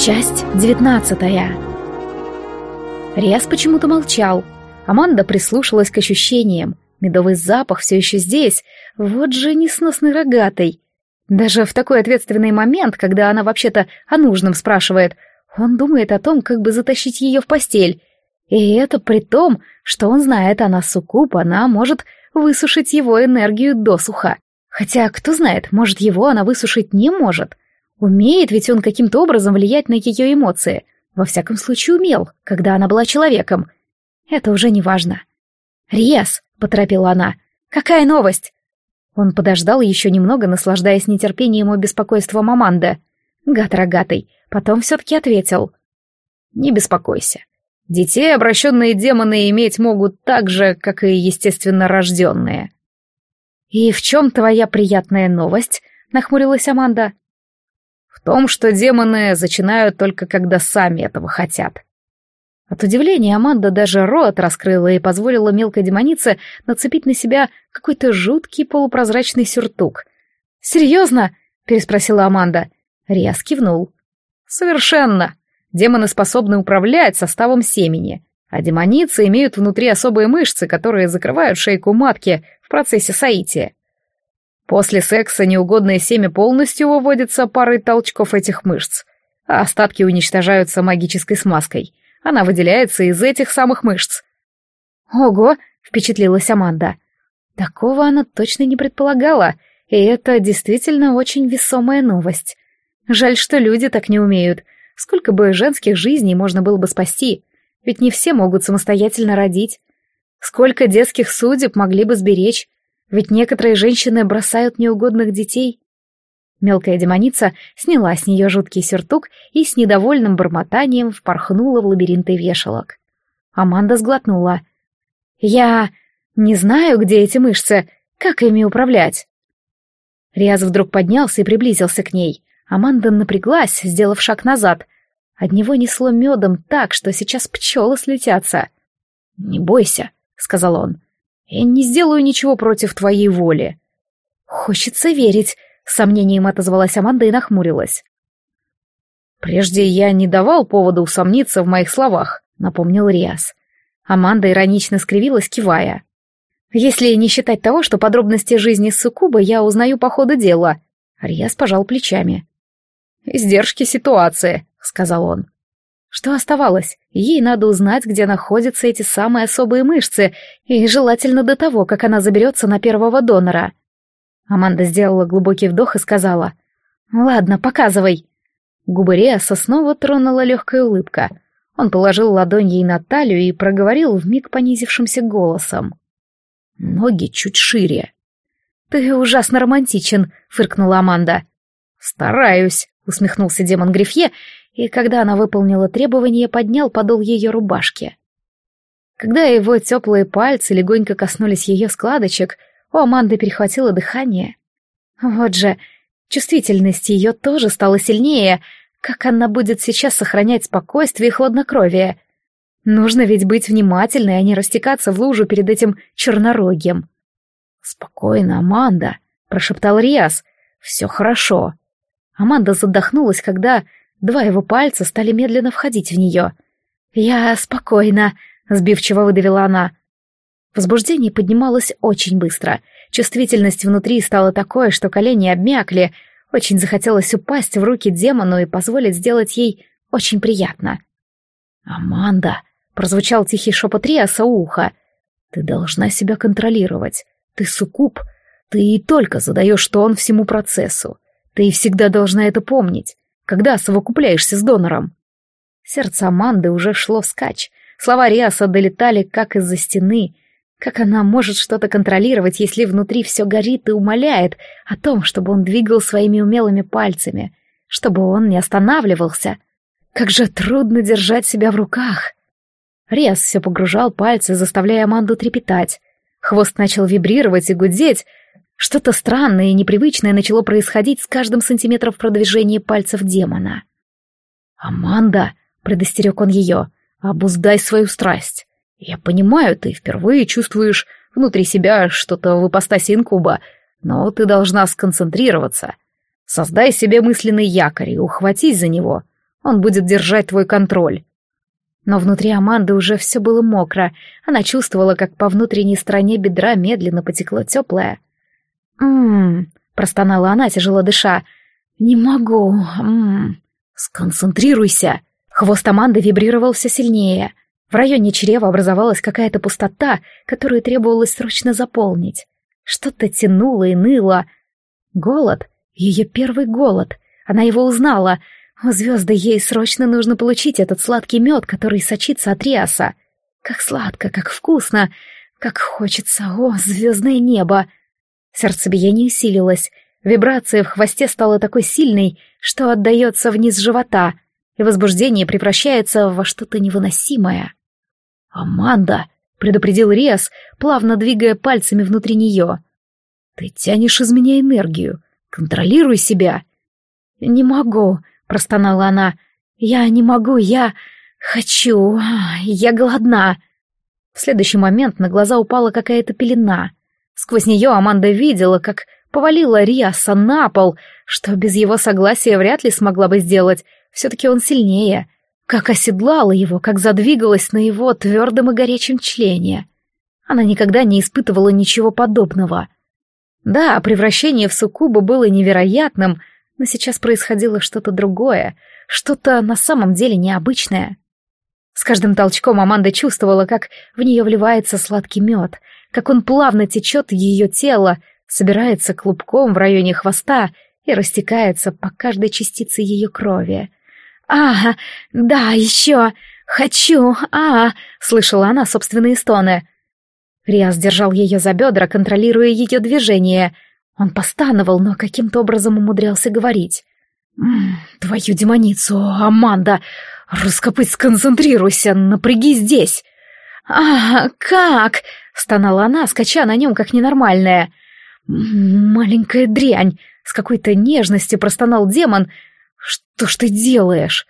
Часть девятнадцатая. Риас почему-то молчал. Аманда прислушалась к ощущениям. Медовый запах все еще здесь. Вот же несносный рогатый. Даже в такой ответственный момент, когда она вообще-то о нужном спрашивает, он думает о том, как бы затащить ее в постель. И это при том, что он знает, она суккуб, она может высушить его энергию досуха. Хотя, кто знает, может, его она высушить не может. Умеет ведь он каким-то образом влиять на ее эмоции. Во всяком случае, умел, когда она была человеком. Это уже не важно. «Риас», — поторопила она, — «какая новость?» Он подождал еще немного, наслаждаясь нетерпением и беспокойством Аманды. Гад рогатый, потом все-таки ответил. «Не беспокойся. Детей обращенные демоны иметь могут так же, как и естественно рожденные». «И в чем твоя приятная новость?» — нахмурилась Аманда. В том, что демоны зачинают только когда сами этого хотят. От удивления Аманда даже рот раскрыла и позволила мелкой демонице нацепить на себя какой-то жуткий полупрозрачный сюртук. «Серьезно?» — переспросила Аманда. Риас кивнул. «Совершенно. Демоны способны управлять составом семени, а демоницы имеют внутри особые мышцы, которые закрывают шейку матки в процессе соития. После секса неугодное семя полностью выводится парой толчков этих мышц, а остатки уничтожаются магической смазкой. Она выделяется из этих самых мышц. «Ого!» — впечатлилась Аманда. Такого она точно не предполагала, и это действительно очень весомая новость. Жаль, что люди так не умеют. Сколько бы женских жизней можно было бы спасти, ведь не все могут самостоятельно родить. Сколько детских судеб могли бы сберечь, ведь некоторые женщины бросают неугодных детей. Мелкая демоница сняла с нее жуткий сюртук и с недовольным бормотанием впорхнула в лабиринты вешалок. Аманда сглотнула. «Я не знаю, где эти мышцы, как ими управлять?» Риаз вдруг поднялся и приблизился к ней. Аманда напряглась, сделав шаг назад. От него несло медом так, что сейчас пчелы слетятся. «Не бойся», — сказал он. Я не сделаю ничего против твоей воли. Хочется верить, с сомнением отозвалась Аманда и нахмурилась. Прежде я не давал повода усомниться в моих словах, напомнил Риас. Аманда иронично скривилась, кивая. Если не считать того, что подробности жизни Сукуба я узнаю по ходу дела. Риас пожал плечами. «Издержки ситуации», — сказал он. Что оставалось? Ей надо узнать, где находятся эти самые особые мышцы, и желательно до того, как она заберется на первого донора. Аманда сделала глубокий вдох и сказала, «Ладно, показывай». Губы Риаса снова тронула легкая улыбка. Он положил ладонь ей на талию и проговорил вмиг понизившимся голосом. «Ноги чуть шире». «Ты ужасно романтичен», — фыркнула Аманда. «Стараюсь», — усмехнулся демон Грифье и когда она выполнила требование, поднял подол ее рубашки. Когда его теплые пальцы легонько коснулись ее складочек, у Аманды перехватило дыхание. Вот же, чувствительность ее тоже стала сильнее, как она будет сейчас сохранять спокойствие и хладнокровие. Нужно ведь быть внимательной, а не растекаться в лужу перед этим чернорогим. «Спокойно, Аманда», — прошептал Риас. «Все хорошо». Аманда задохнулась, когда Два его пальца стали медленно входить в нее. «Я спокойно», — сбивчиво выдавила она. Возбуждение поднималось очень быстро. Чувствительность внутри стала такой, что колени обмякли. Очень захотелось упасть в руки демону и позволить сделать ей очень приятно. «Аманда», — прозвучал тихий шепот Риаса уха, — «ты должна себя контролировать. Ты суккуб. Ты и только задаешь тон всему процессу. Ты всегда должна это помнить когда совокупляешься с донором. Сердце Аманды уже шло вскачь. Слова Риаса долетали как из-за стены. Как она может что-то контролировать, если внутри все горит и умоляет о том, чтобы он двигал своими умелыми пальцами, чтобы он не останавливался? Как же трудно держать себя в руках. Риас все погружал пальцы, заставляя Аманду трепетать. Хвост начал вибрировать и гудеть, что-то странное и непривычное начало происходить с каждым сантиметром продвижения пальцев демона. «Аманда!» — предостерег он ее. «Обуздай свою страсть. Я понимаю, ты впервые чувствуешь внутри себя что-то в ипостаси инкуба, но ты должна сконцентрироваться. Создай себе мысленный якорь и ухватись за него. Он будет держать твой контроль. Но внутри Аманды уже все было мокро. Она чувствовала, как по внутренней стороне бедра медленно потекло теплое. «М-м-м», простонала она, тяжело дыша. «Не могу, м-м». «Сконцентрируйся!» Хвост Аманды вибрировал все сильнее. В районе чрева образовалась какая-то пустота, которую требовалось срочно заполнить. Что-то тянуло и ныло. Голод. Ее первый голод. Она его узнала. О, звезды, ей срочно нужно получить этот сладкий мед, который сочится от риаса. Как сладко, как вкусно, как хочется. О, звездное небо! Сердцебиение усилилось. Вибрация в хвосте стала такой сильной, что отдается вниз живота, и возбуждение превращается во что-то невыносимое. «Аманда!» — предупредил Риас, плавно двигая пальцами внутри нее. «Ты тянешь из меня энергию. Контролируй себя!» «Не могу», — простонала она. «Я не могу, я хочу, я голодна». В следующий момент на глаза упала какая-то пелена. Сквозь нее Аманда видела, как повалила Риаса на пол, что без его согласия вряд ли смогла бы сделать. Все-таки он сильнее — как оседлала его, как задвигалась на его твердом и горячем члене. Она никогда не испытывала ничего подобного. Да, превращение в суккуба было невероятным, но сейчас происходило что-то другое, что-то на самом деле необычное. С каждым толчком Аманда чувствовала, как в нее вливается сладкий мед, как он плавно течет ее тело, собирается клубком в районе хвоста и растекается по каждой частице ее крови. «А, да, еще! Хочу! А!» — слышала она собственные стоны. Риас держал ее за бедра, контролируя ее движение. Он постановал, но каким-то образом умудрялся говорить. «Твою демоницу, Аманда! Раскопыть, сконцентрируйся, напряги здесь!» «А, как?» — стонала она, скача на нем, как ненормальная. «Маленькая дрянь!» — с какой-то нежностью простонал демон, «Что ж ты делаешь?»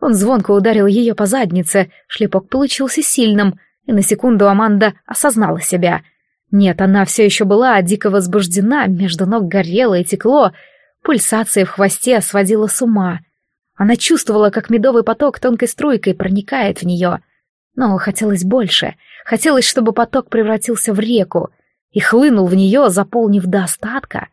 Он звонко ударил ее по заднице, шлепок получился сильным, и на секунду Аманда осознала себя. Нет, она все еще была дико возбуждена, между ног горело и текло, пульсация в хвосте сводила с ума. Она чувствовала, как медовый поток тонкой струйкой проникает в нее. Но хотелось больше, хотелось, чтобы поток превратился в реку и хлынул в нее, заполнив до остатка.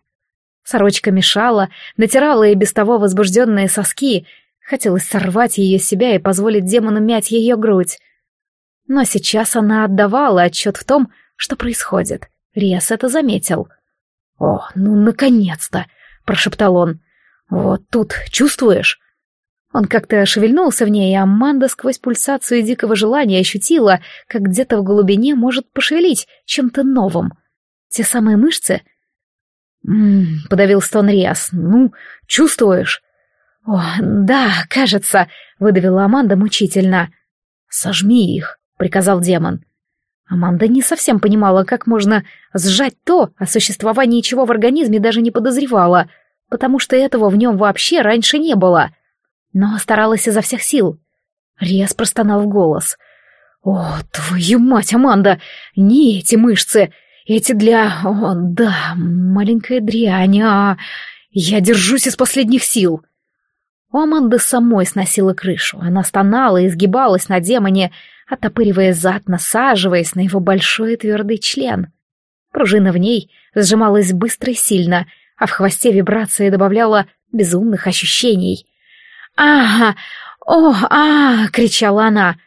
Сорочка мешала, натирала и без того возбужденные соски. Хотелось сорвать ее с себя и позволить демону мять ее грудь. Но сейчас она отдавала отчет в том, что происходит. Риас это заметил. «О, ну, наконец-то!» — прошептал он. «Вот тут чувствуешь?» Он как-то шевельнулся в ней, и Аманда сквозь пульсацию дикого желания ощутила, как где-то в глубине может пошевелить чем-то новым. Те самые мышцы — «М-м-м», подавил стон Риас. «Ну, чувствуешь?» «О, да, кажется», — выдавила Аманда мучительно. «Сожми их», — приказал демон. Аманда не совсем понимала, как можно сжать то, о существовании чего в организме даже не подозревала, потому что этого в нем вообще раньше не было. Но старалась изо всех сил. Риас простонал в голос. «О, твою мать, Аманда! Не эти мышцы! Эти для... О, да, маленькая дрянь, а... Я держусь из последних сил. У Аманды самой сносила крышу. Она стонала и изгибалась на демоне, отопыривая зад, насаживаясь на его большой твердый член. Пружина в ней сжималась быстро и сильно, а в хвосте вибрация добавляла безумных ощущений. «Ага! О, а!» — кричала она.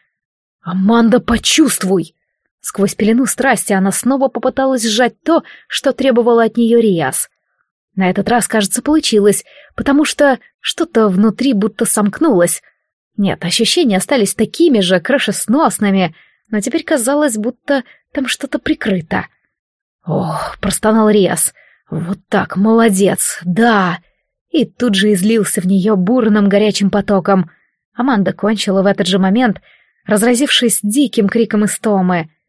«Аманда, почувствуй!» Сквозь пелену страсти она снова попыталась сжать то, что требовало от нее Риас. На этот раз, кажется, получилось, потому что что-то внутри будто сомкнулось. Нет, ощущения остались такими же, крышесносными, но теперь казалось, будто там что-то прикрыто. «Ох», — простонал Риас, — «вот так, молодец, да!» И тут же излился в нее бурным горячим потоком. Аманда кончила в этот же момент, разразившись диким криком истомы —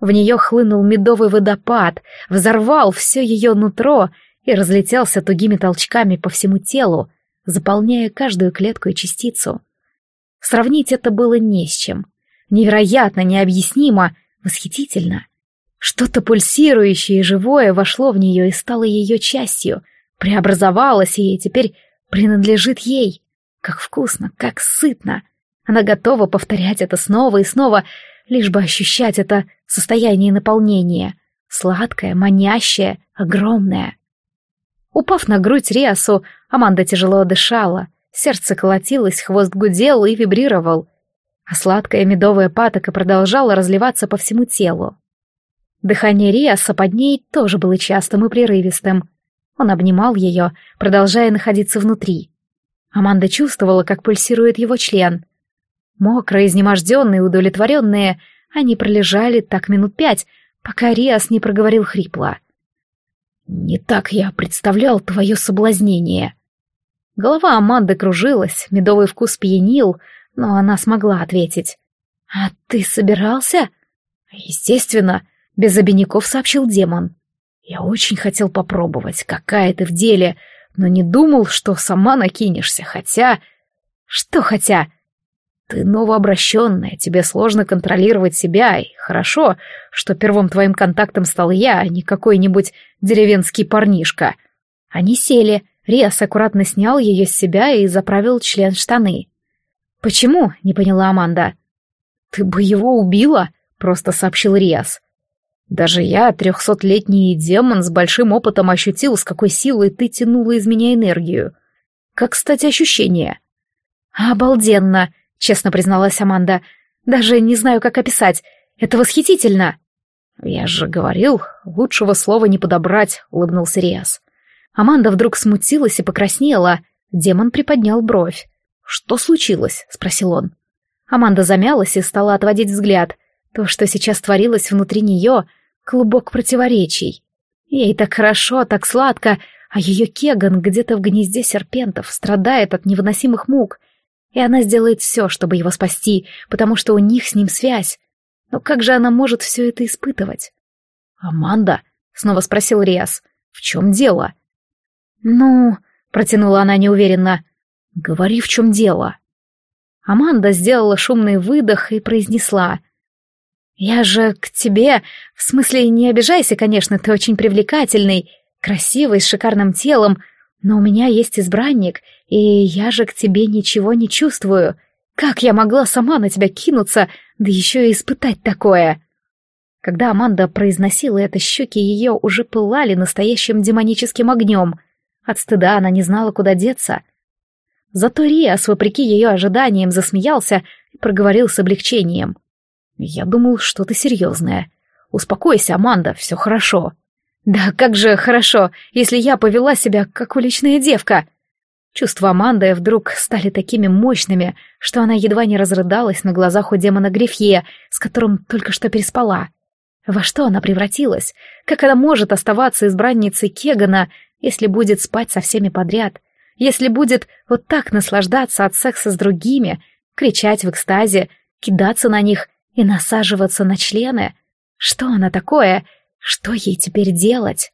в нее хлынул медовый водопад, взорвал все ее нутро и разлетелся тугими толчками по всему телу, заполняя каждую клетку и частицу. Сравнить это было не с чем. Невероятно, необъяснимо, восхитительно. Что-то пульсирующее и живое вошло в нее и стало ее частью, преобразовалось и теперь принадлежит ей. Как вкусно, как сытно. Она готова повторять это снова и снова, лишь бы ощущать это состояние наполнения. Сладкое, манящее, огромное. Упав на грудь Риасу, Аманда тяжело дышала. Сердце колотилось, хвост гудел и вибрировал. А сладкая медовая патока продолжала разливаться по всему телу. Дыхание Риаса под ней тоже было частым и прерывистым. Он обнимал ее, продолжая находиться внутри. Аманда чувствовала, как пульсирует его член. Мокрые, изнеможденные, удовлетворенные, они пролежали так минут пять, пока Риас не проговорил хрипло. «Не так я представлял твое соблазнение». Голова Аманды кружилась, медовый вкус пьянил, но она смогла ответить. «А ты собирался?» «Естественно», — без обиняков сообщил демон. «Я очень хотел попробовать, какая ты в деле, но не думал, что сама накинешься, хотя...» «Что хотя?» Ты новообращенная, тебе сложно контролировать себя, и хорошо, что первым твоим контактом стал я, а не какой-нибудь деревенский парнишка. Они сели, Риас аккуратно снял ее с себя и заправил член штаны. «Почему?» — не поняла Аманда. «Ты бы его убила?» — просто сообщил Риас. «Даже я, трехсотлетний демон с большим опытом, ощутил, с какой силой ты тянула из меня энергию. Как, кстати, ощущение?» «Обалденно!» честно призналась Аманда. «Даже не знаю, как описать. Это восхитительно!» «Я же говорил, лучшего слова не подобрать», — улыбнулся Риас. Аманда вдруг смутилась и покраснела. Демон приподнял бровь. «Что случилось?» — спросил он. Аманда замялась и стала отводить взгляд. То, что сейчас творилось внутри нее, клубок противоречий. Ей так хорошо, так сладко, а ее Кеган где-то в гнезде серпентов страдает от невыносимых мук, и она сделает все, чтобы его спасти, потому что у них с ним связь. Но как же она может все это испытывать? «Аманда?» — снова спросил Риас. «В чем дело?» «Ну...» — протянула она неуверенно. «Говори, в чем дело?» Аманда сделала шумный выдох и произнесла. «Я же к тебе... В смысле, не обижайся, конечно, ты очень привлекательный, красивый, с шикарным телом, но у меня есть избранник, и я же к тебе ничего не чувствую. Как я могла сама на тебя кинуться, да еще и испытать такое?» Когда Аманда произносила это, щеки ее уже пылали настоящим демоническим огнем. От стыда она не знала, куда деться. Зато Риас, вопреки ее ожиданиям, засмеялся и проговорил с облегчением. «Я думал, что-то серьезное. Успокойся, Аманда, все хорошо». Да как же хорошо, если я повела себя как уличная девка. Чувства Аманды вдруг стали такими мощными, что она едва не разрыдалась на глазах у демона Грифье, с которым только что переспала. Во что она превратилась? Как она может оставаться избранницей Кегана, если будет спать со всеми подряд? Если будет вот так наслаждаться от секса с другими, кричать в экстазе, кидаться на них и насаживаться на члены? Что она такое? Что ей теперь делать?